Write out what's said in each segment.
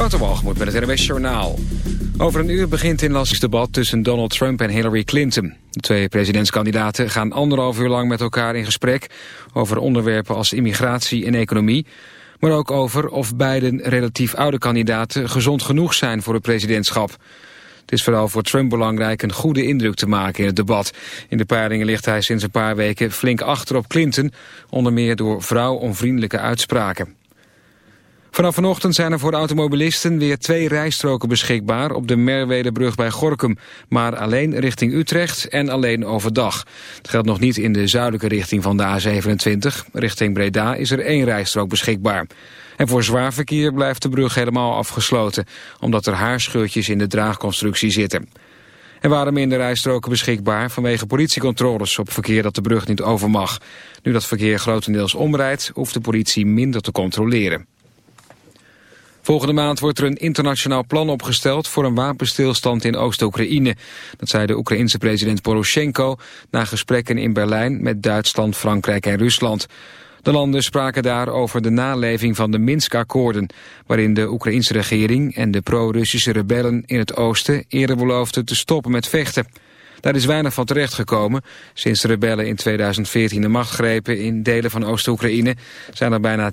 Waterwalgemoed met het NWS Journaal. Over een uur begint in lastig debat tussen Donald Trump en Hillary Clinton. De twee presidentskandidaten gaan anderhalf uur lang met elkaar in gesprek... over onderwerpen als immigratie en economie... maar ook over of beiden relatief oude kandidaten gezond genoeg zijn voor het presidentschap. Het is vooral voor Trump belangrijk een goede indruk te maken in het debat. In de peiling ligt hij sinds een paar weken flink achter op Clinton... onder meer door vrouwonvriendelijke uitspraken. Vanaf vanochtend zijn er voor automobilisten weer twee rijstroken beschikbaar op de Merwedebrug bij Gorkum, maar alleen richting Utrecht en alleen overdag. Het geldt nog niet in de zuidelijke richting van de A27. Richting Breda is er één rijstrook beschikbaar. En voor zwaar verkeer blijft de brug helemaal afgesloten, omdat er haarscheurtjes in de draagconstructie zitten. Er waren minder rijstroken beschikbaar vanwege politiecontroles op verkeer dat de brug niet over mag. Nu dat verkeer grotendeels omrijdt, hoeft de politie minder te controleren. Volgende maand wordt er een internationaal plan opgesteld voor een wapenstilstand in Oost-Oekraïne. Dat zei de Oekraïense president Poroshenko na gesprekken in Berlijn met Duitsland, Frankrijk en Rusland. De landen spraken daar over de naleving van de Minsk-akkoorden... waarin de Oekraïense regering en de pro-Russische rebellen in het oosten... eerder beloofden te stoppen met vechten. Daar is weinig van terechtgekomen. Sinds de rebellen in 2014 de macht grepen in delen van Oost-Oekraïne... zijn er bijna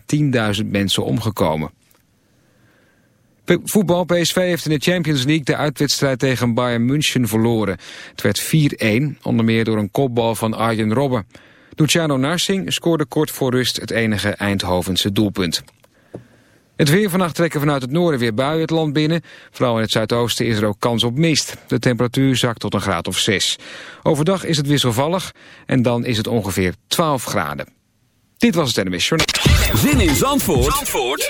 10.000 mensen omgekomen. Voetbal PSV heeft in de Champions League de uitwedstrijd tegen Bayern München verloren. Het werd 4-1, onder meer door een kopbal van Arjen Robben. Luciano Narsing scoorde kort voor rust het enige Eindhovense doelpunt. Het weer vannacht trekken vanuit het noorden weer buien het land binnen. Vooral in het zuidoosten is er ook kans op mist. De temperatuur zakt tot een graad of 6. Overdag is het wisselvallig en dan is het ongeveer 12 graden. Dit was het NMS Journal. Zin in Zandvoort, Zandvoort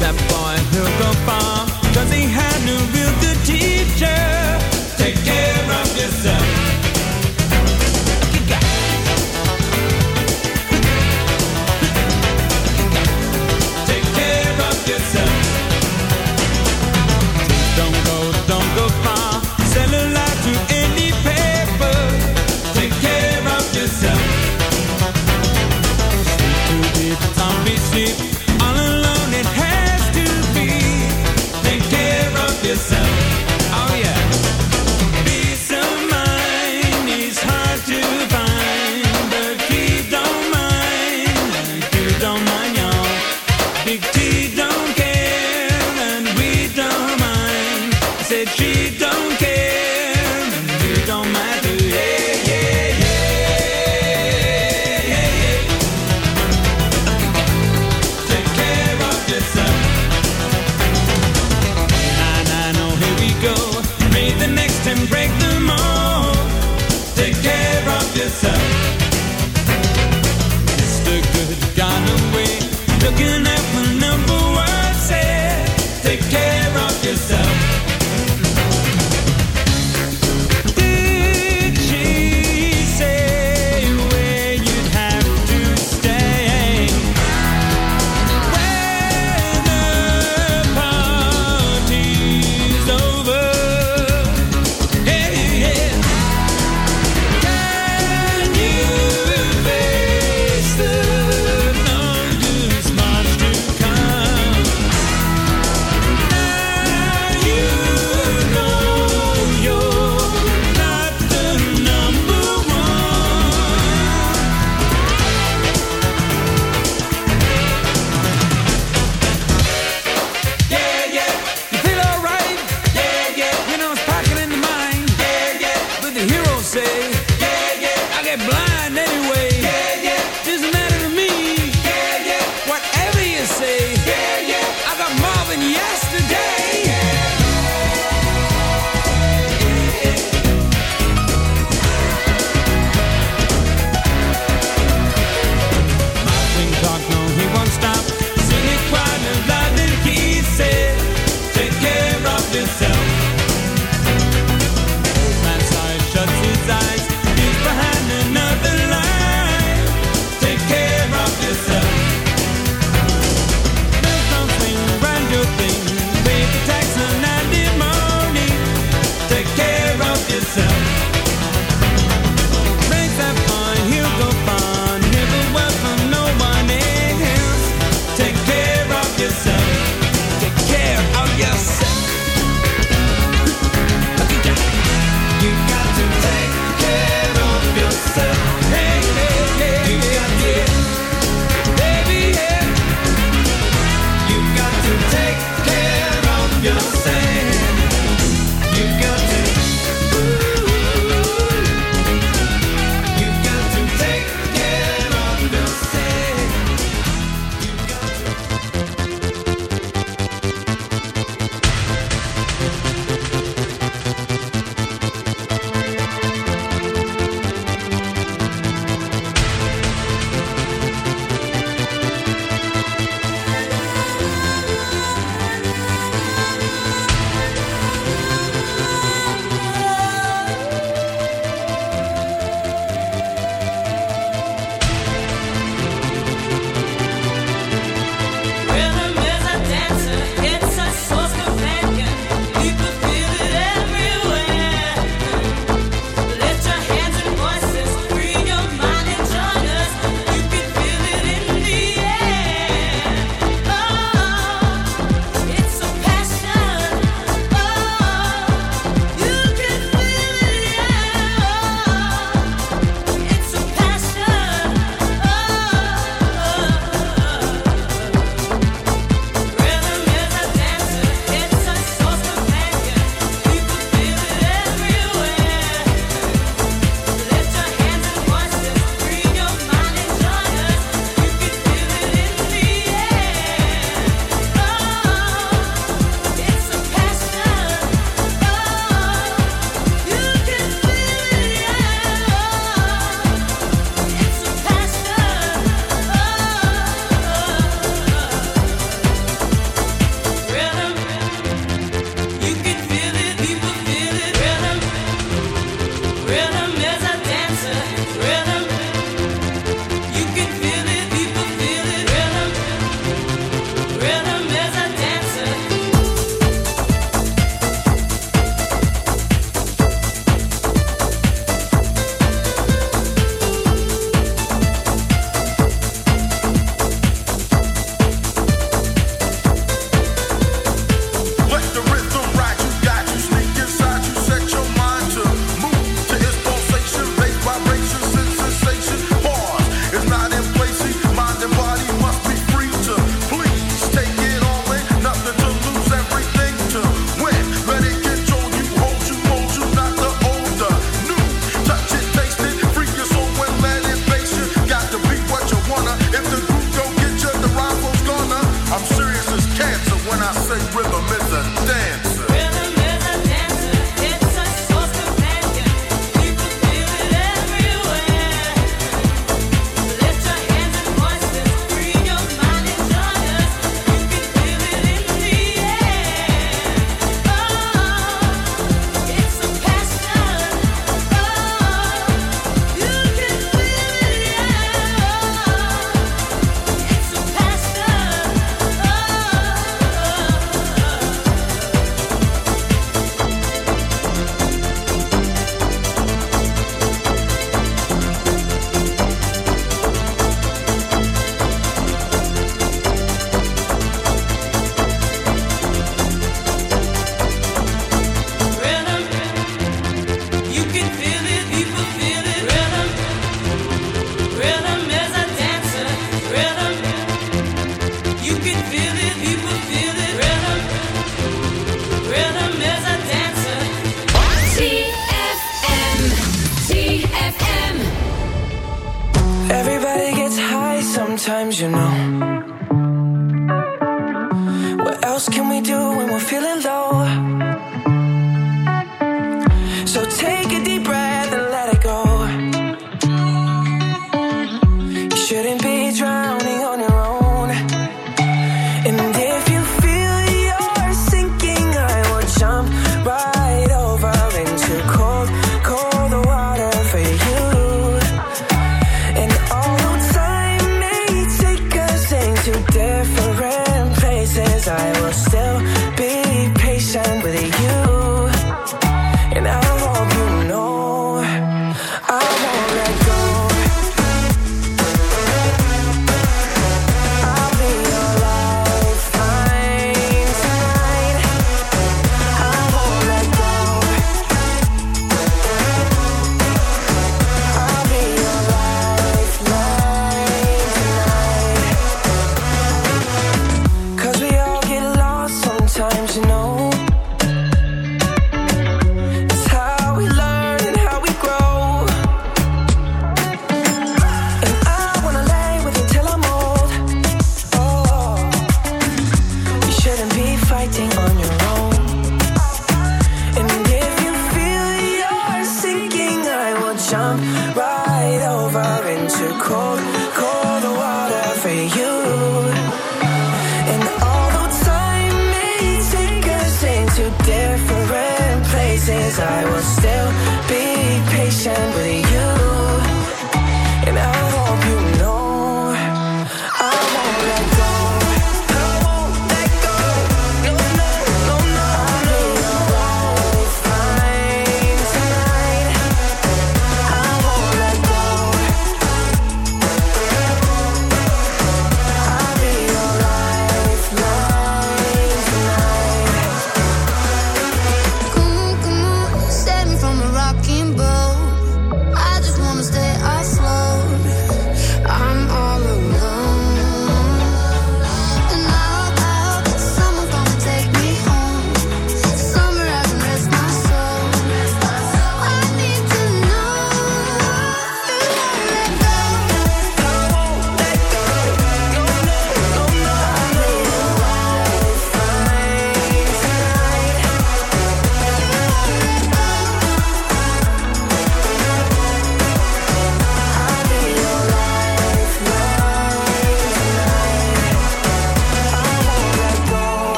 step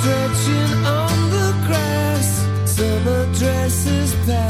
stretching on the grass, summer dresses pass.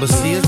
But see us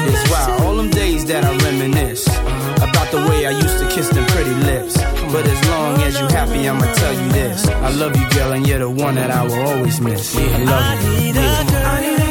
All them days that I reminisce about the way I used to kiss them pretty lips. But as long as you happy, I'ma tell you this. I love you, girl, and you're the one that I will always miss. I love you. girl, need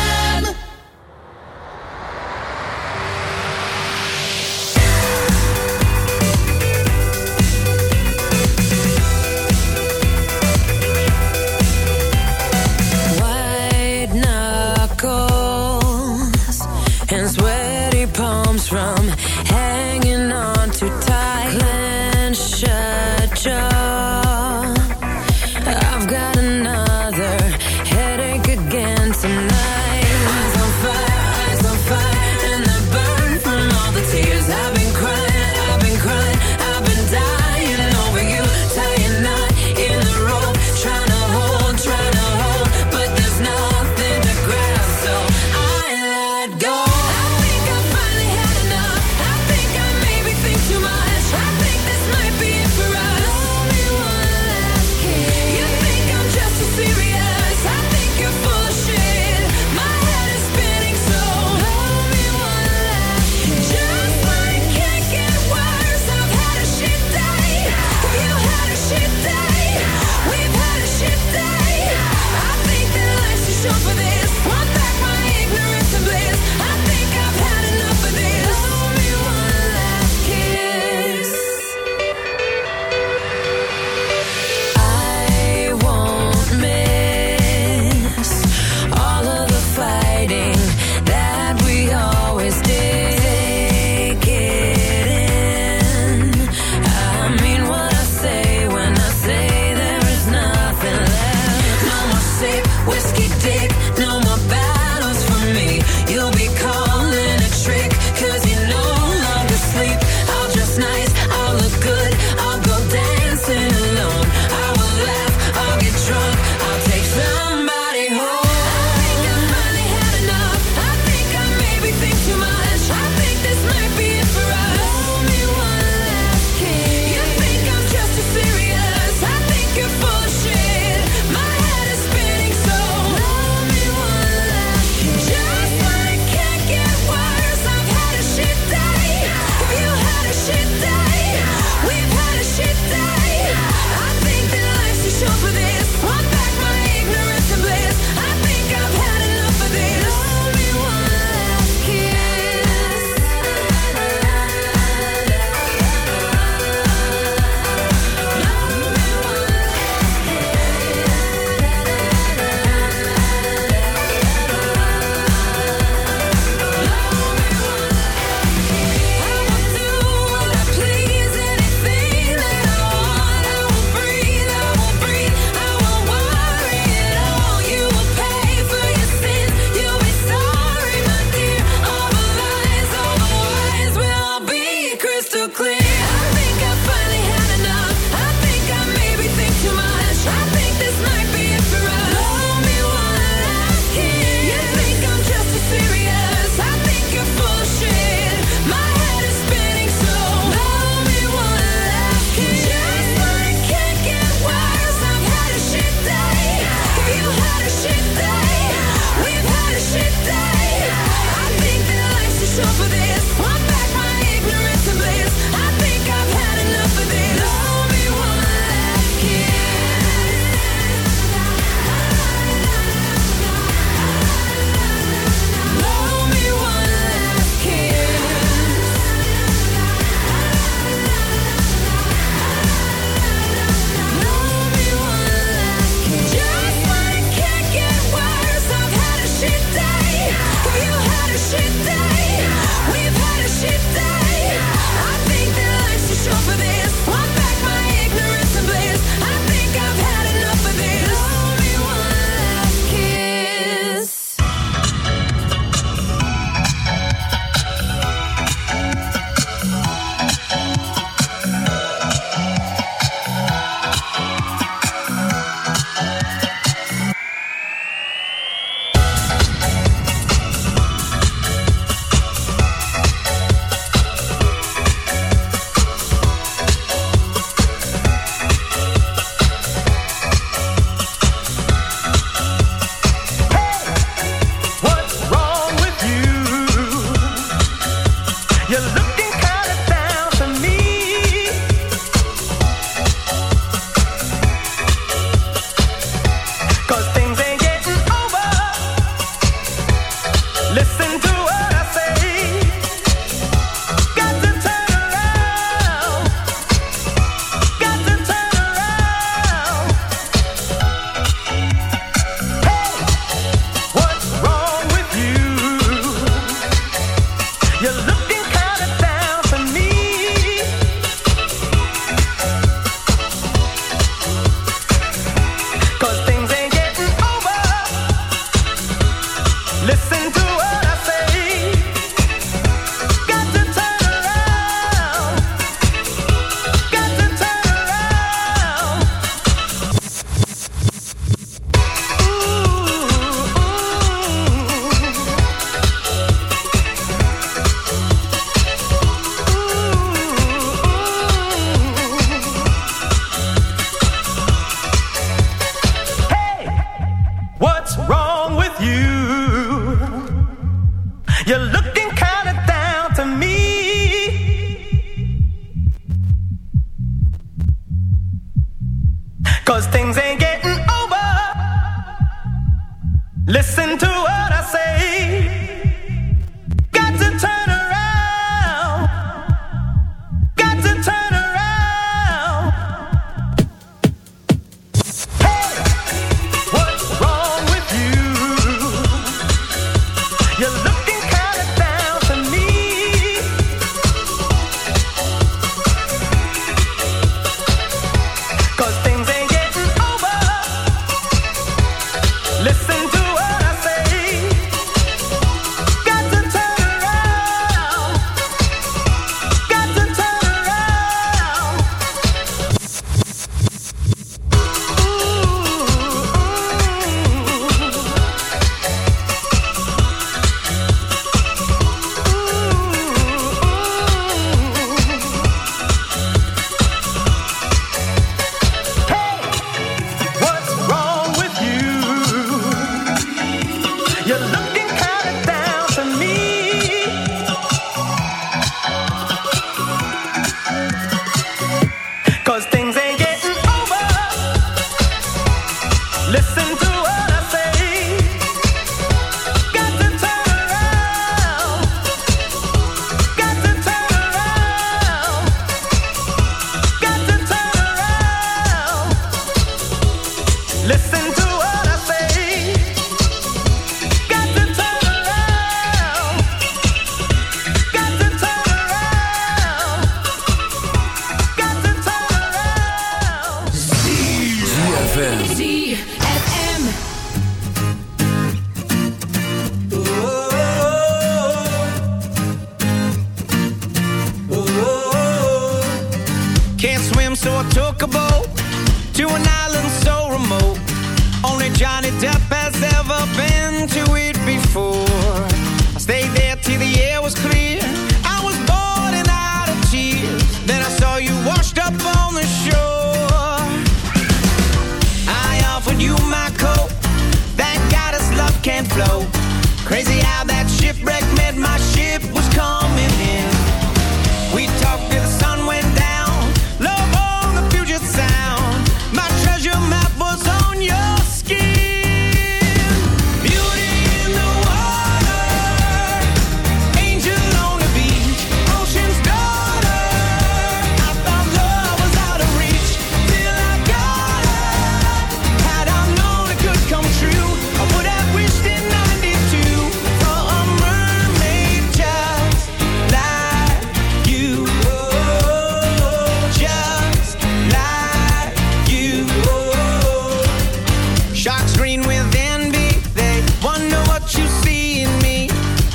with envy. They wonder what you see in me.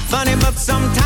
Funny, but sometimes.